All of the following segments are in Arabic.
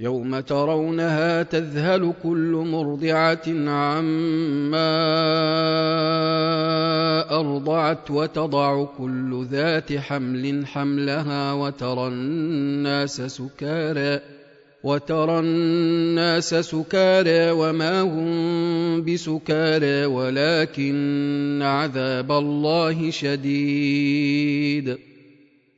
يوم ترونها تذهل كل مرضعة عما أرضعت وتضع كل ذات حمل حملها وترى الناس سكارى وترى الناس سكارى وما هم بسكارى ولكن عذاب الله شديد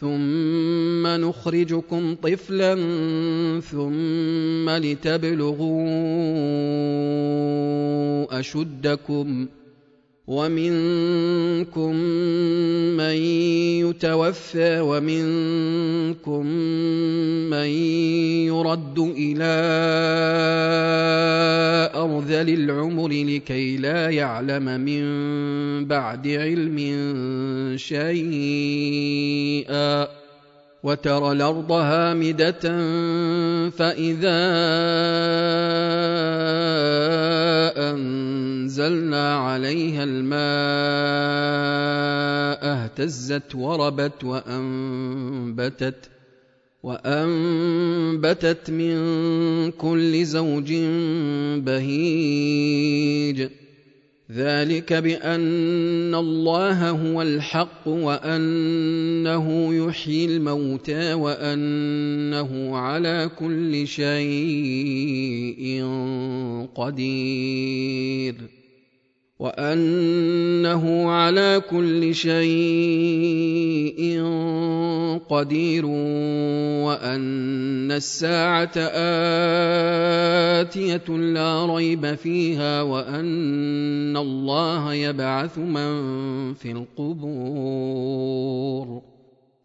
ثم نخرجكم طفلا ثم لتبلغوا اشدكم ومنكم من يتوفى ومنكم من يرد إلى أرذل العمر لكي لا يعلم من بعد علم شيئا وترى الأرض هامدة فإذا أنزلنا عليها الماء اهتزت وربت وأنبتت وأنبتت من كل زوج بهيج. ذلك بأن الله هو الحق وأنه يحيي الموتى وأنه على كل شيء قدير. وأنه على كل شيء قدير وأن الساعة آتية لا ريب فيها وأن الله يبعث من في القبور.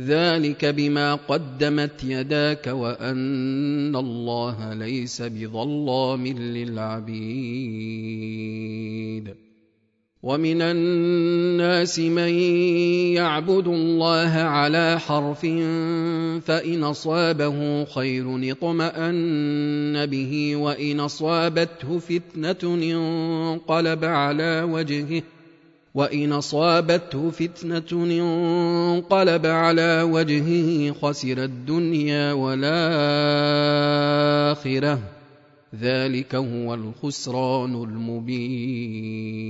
ذلك بما قدمت يداك وان الله ليس بظلام للعبيد ومن الناس من يعبد الله على حرف فان اصابه خير اطمان به وان اصابته فتنه انقلب على وجهه وان اصابته فتنه انقلب على وجهه خسر الدنيا والآخرة. ذلك هو الخسران المبين.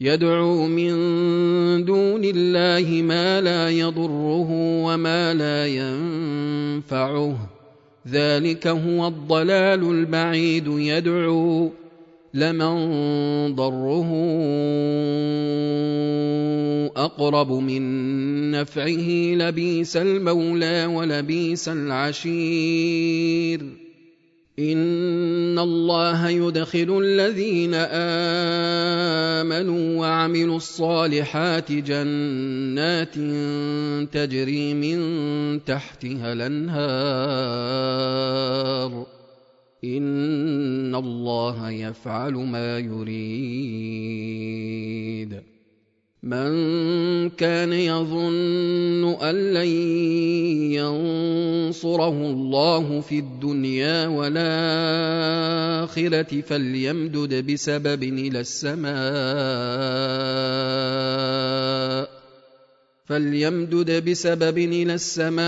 يدعو من دون الله ما لا يضره وما لا ينفعه. ذلك هو الضلال البعيد. يدعو لمن ضره اقرب من نفعه لبيس المولى ولبيس العشير ان الله يدخل الذين امنوا وعملوا الصالحات جنات تجري من تحتها الانهار ان الله يفعل ما يريد. من كان يظن ان لن ينصره الله في الدنيا والاخره فليمدد بسبب إلى السماء. فليمدد بسبب إلى السماء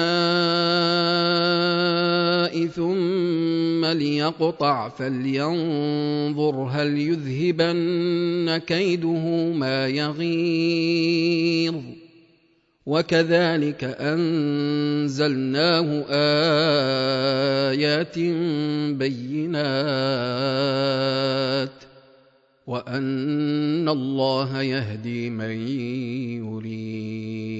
ثم ليقطع فلينظر هل يذهبن كيده ما يغيظ. وكذلك أنزلناه آيات بينات. وأن الله يهدي من يريد.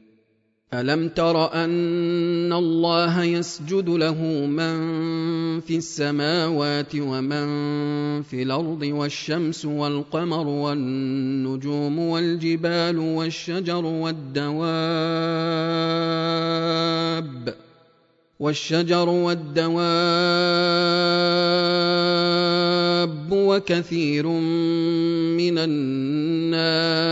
الم تر ان الله يسجد له من في السماوات ومن في الأرض والشمس والقمر والنجوم والجبال والشجر والدواب والشجر والدواب وكثير من الناس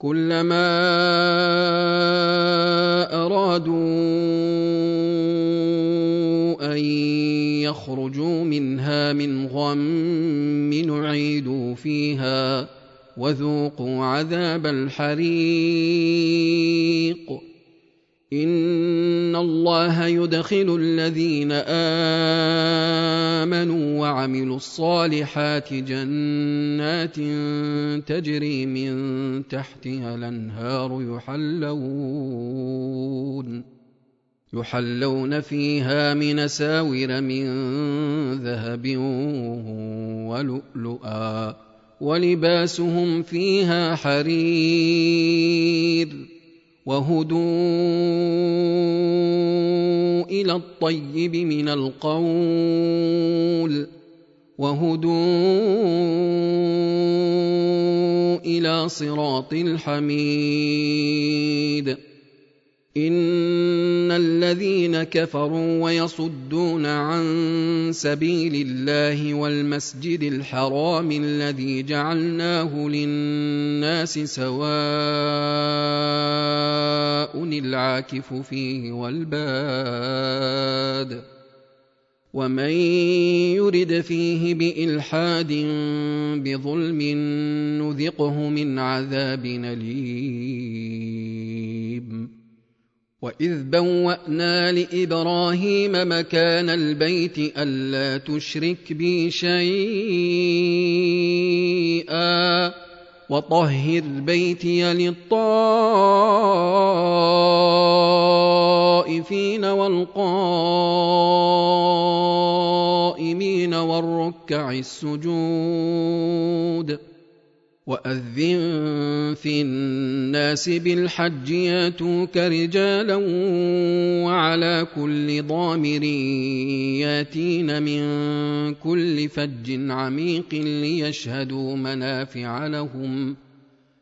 كلما أرادوا أن يخرجوا منها من غم نعيدوا فيها وذوقوا عذاب الحريق. ان الله يدخل الذين امنوا وعملوا الصالحات جنات تجري من تحتها الانهار يحلون يحلون فيها من ساور من ذهب ولؤلؤا ولباسهم فيها حرير وهدوا إلى الطيب من القول وهدوا إلى صراط الحميد ان الذين كفروا ويصدون عن سبيل الله والمسجد الحرام الذي جعلناه للناس سواء العاكف فيه والباد ومن يرد فيه بالحاد بظلم نذقه من عذاب اليم واذ بوانا لابراهيم مكان البيت الا تشرك بي شيئا وطهر بيتي للطائفين والقائمين والركع السجود واذن في الناس بالحج ياتوك رجالا وعلى كل ضامر ياتين من كل فج عميق ليشهدوا منافع لهم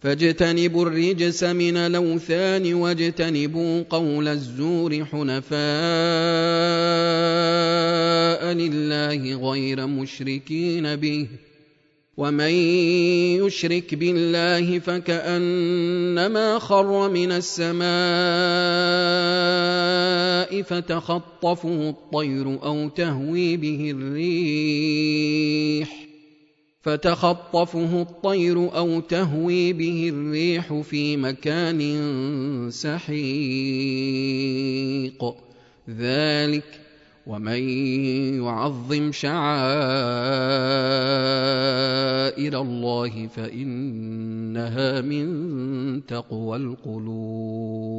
فاجتنبوا الرجس من الأوثان واجتنبوا قول الزور حنفاء لله غير مشركين به ومن يشرك بالله فكأنما خر من السماء فتخطفه الطير أو تهوي به الريح فتخطفه الطير أو تهوي به الريح في مكان سحيق. ذلك ومن يعظم شعائر الله فإنها من تقوى القلوب.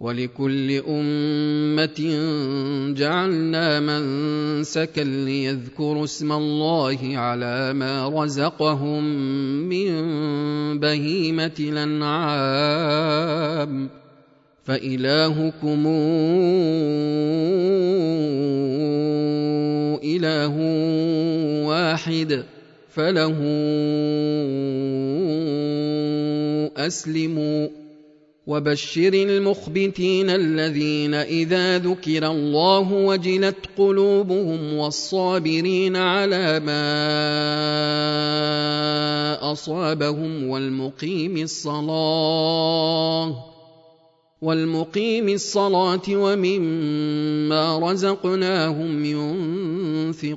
ولكل أمة جعلنا منسكا ليذكروا اسم الله على ما رزقهم من بهيمة الأنعام. فإلهكم إله واحد فله أسلموا. وبشر المخبتين الذين إذا ذكر الله وجلت قلوبهم والصابرين على ما أصابهم والمقيم الصلاة والمقيم الصلاة ومما رزقناهم ينفقون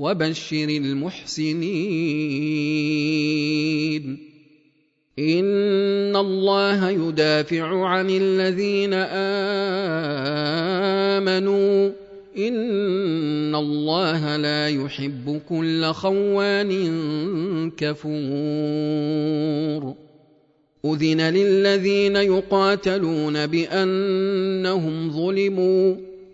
وبشر المحسنين. إن الله يدافع عن الذين آمنوا. إن الله لا يحب كل خوان كفور. أذن للذين يقاتلون بأنهم ظلموا.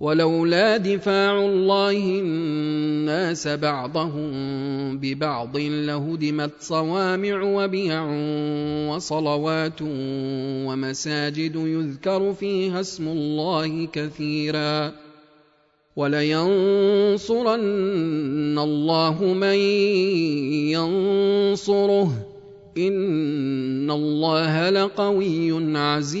ولولا دفاع الله الناس بعضهم ببعض لهدمت صوامع وبيع وصلوات ومساجد يذكر فيها اسم الله كثيرا. ولينصرن الله من ينصره. إن الله لقوي عزيز.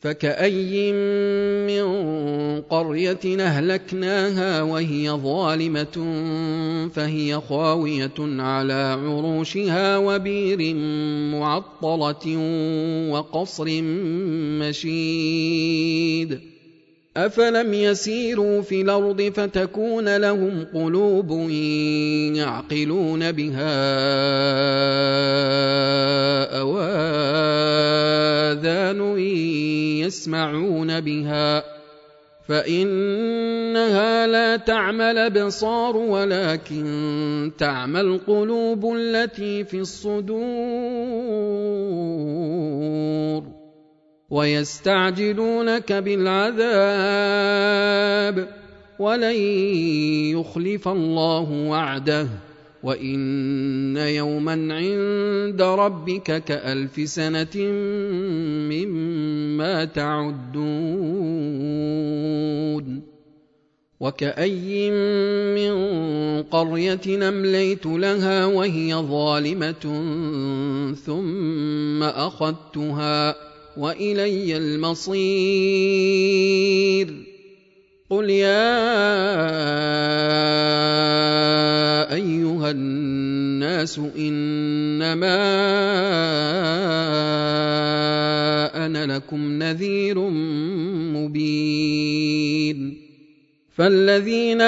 فكأي من قرية أهلكناها وهي ظالمة فهي خاوية على عروشها وبير معطلة وقصر مشيد أفلم يسيروا في الأرض فتكون لهم قلوب يعقلون بها أواذان يسمعون بها فإنها لا تعمى الأبصار ولكن تعمى القلوب التي في الصدور ويستعجلونك بالعذاب ولن يخلف الله وعده وان يوما عند ربك كالف سنه مما تعدون وكأي من قرية أمليت لها وهي ظالمة ثم أخذتها وإلي المصير قل يا الناس إنما أنا لكم نذير مبين. فالذين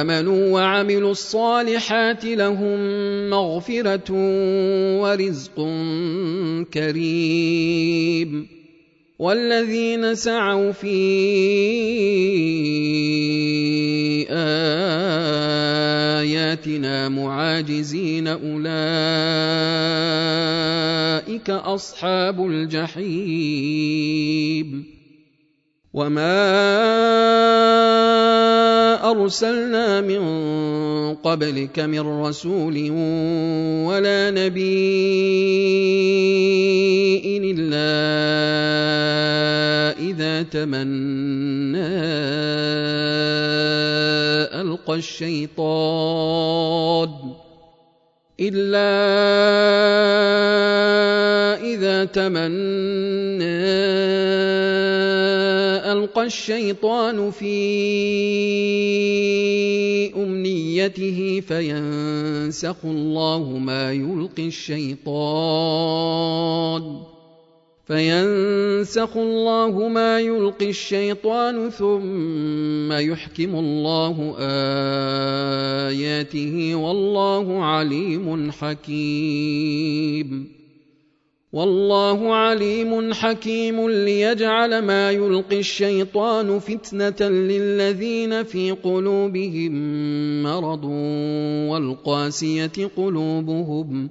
آمنوا وعملوا الصالحات لهم مغفرة ورزق كريم. والذين سعوا في آياتنا معاجزين أولئك أصحاب الجحيم وما أرسلنا من قبلك من رسول ولا نبي إلا إذا تمنى ألقى الشيطان إلا إذا تمنى ألقى الشيطان في أمنيته فينسخ الله ما يلقي الشيطان فينسخ الله ما يلقي الشيطان ثم يحكم الله اياته والله عليم حكيم والله عليم حكيم ليجعل ما يلقي الشيطان فتنه للذين في قلوبهم مرض والقاسيه قلوبهم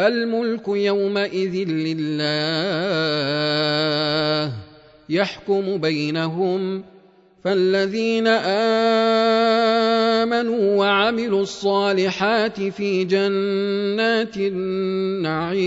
الملك يومئذ لله يحكم بينهم فالذين آمنوا وعملوا الصالحات في جنات النعيم.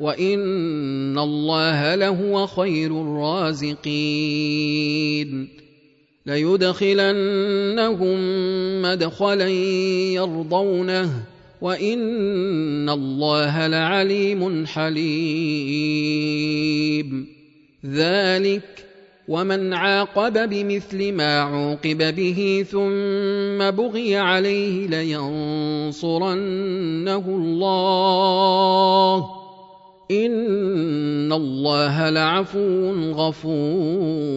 وان الله لهو خير الرازقين ليدخلنهم مدخلا يرضونه وان الله لعليم حليم ذلك ومن عاقب بمثل ما عوقب به ثم بغي عليه لينصرنه الله ان الله لعفو غفور.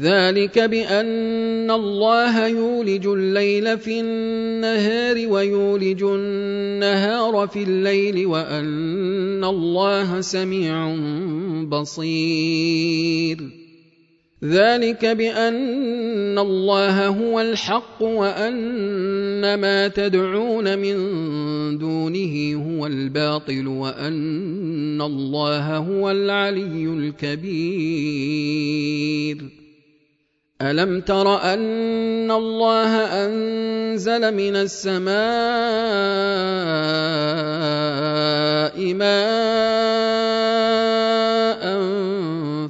ذلك بان الله يولج الليل في النهار ويولج النهار في الليل وان الله سميع بصير. ذلك بأن الله هو الحق وأن ما تدعون من دونه هو الباطل وأن الله هو العلي الكبير. ألم تر أن الله أنزل من السماء ماء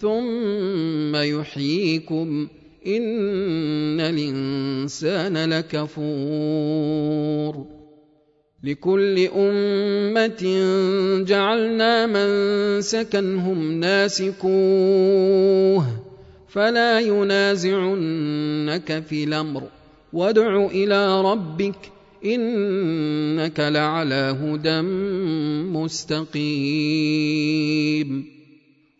ثم يحييكم إن الإنسان لكفور. لكل أمة جعلنا من سكنهم ناسكوه فلا ينازعنك في الأمر. وادع إلى ربك إنك لعلى هدى مستقيم.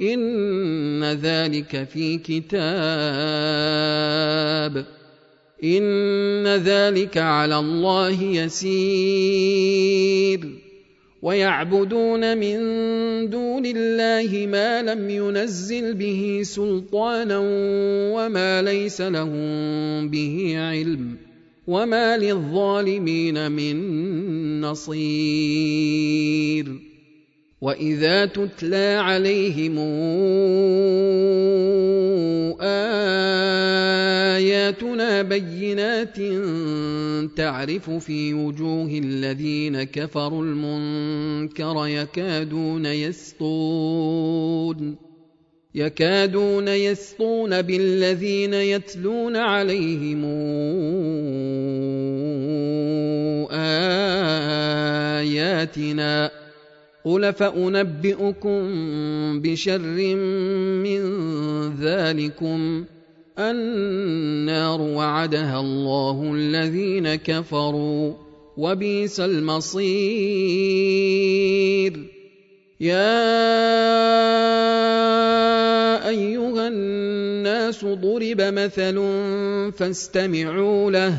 إن ذلك في كتاب. إن ذلك على الله يسير. ويعبدون من دون الله ما لم ينزل به سلطانا وما ليس لهم به علم وما للظالمين من نصير. واذا تتلى عليهم اياتنا بينات تعرف في وجوه الذين كفروا المنكر يكادون يسطون يكادون يسطون بالذين يتلون عليهم اياتنا قل فانبئكم بشر من ذلكم النار وعدها الله الذين كفروا وبئس المصير يا ايها الناس ضرب مثل فاستمعوا له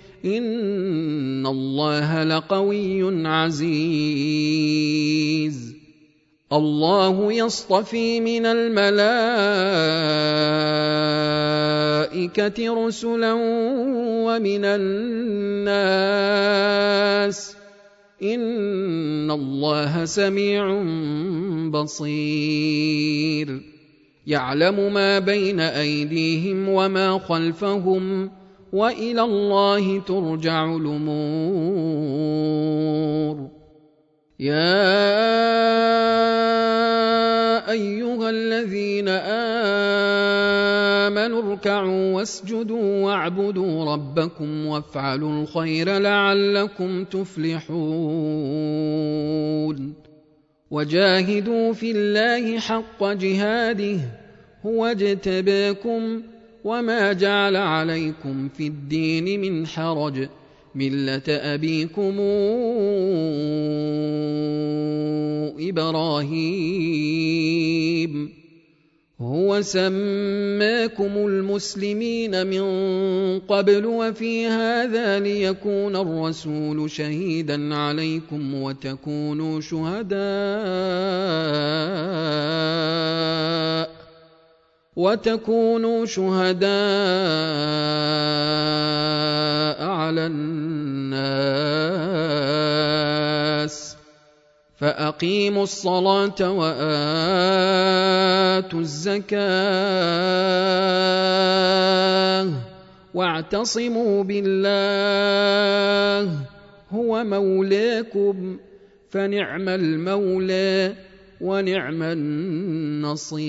ان الله لقوي عزيز. الله يصطفي من الملائكه رسلا ومن الناس. ان الله سميع بصير. يعلم ما بين ايديهم وما خلفهم. وإلى الله ترجع الأمور. يا أيها الذين آمنوا اركعوا واسجدوا واعبدوا ربكم وافعلوا الخير لعلكم تفلحون. وجاهدوا في الله حق جهاده. هو اجتباكم وما جعل عليكم في الدين من حرج مله ابيكم إبراهيم هو سماكم المسلمين من قبل وفي هذا ليكون الرسول شهيدا عليكم وتكونوا شهداء وتكونوا شهداء على الناس. فأقيموا الصلاة وآتوا الزكاة واعتصموا بالله هو مولاكم فنعم المولى. ونعم النصير.